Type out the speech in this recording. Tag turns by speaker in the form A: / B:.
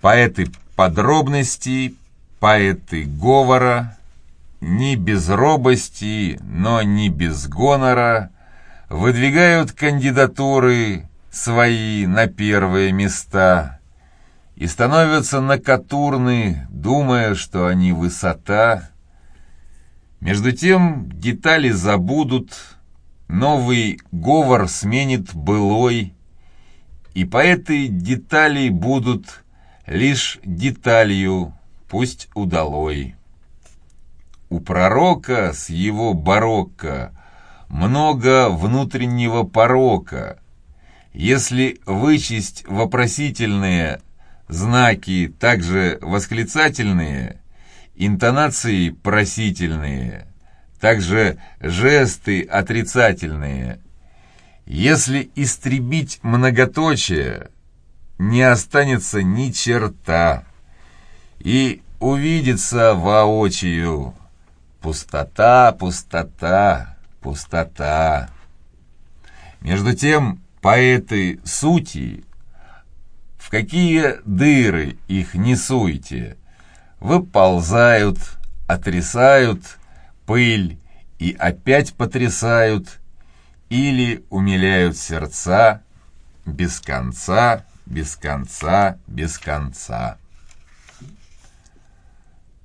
A: Поэты подробностей, поэты говора, не без робости, но не без гонора, выдвигают кандидатуры свои на первые места и становятся накатурны, думая, что они высота. Между тем детали забудут, новый говор сменит былой, и поэты деталей будут лишь деталью, пусть удалой. У пророка с его барокко много внутреннего порока. Если вычесть вопросительные знаки, также восклицательные, интонации просительные, также жесты отрицательные. Если истребить многоточие, не останется ни черта, и увидится воочию Пустота, пустота, пустота. Между тем, поэты сути, в какие дыры их не суйте, выползают, отрисают пыль и опять потрясают, или умиляют сердца без конца, без конца, без конца.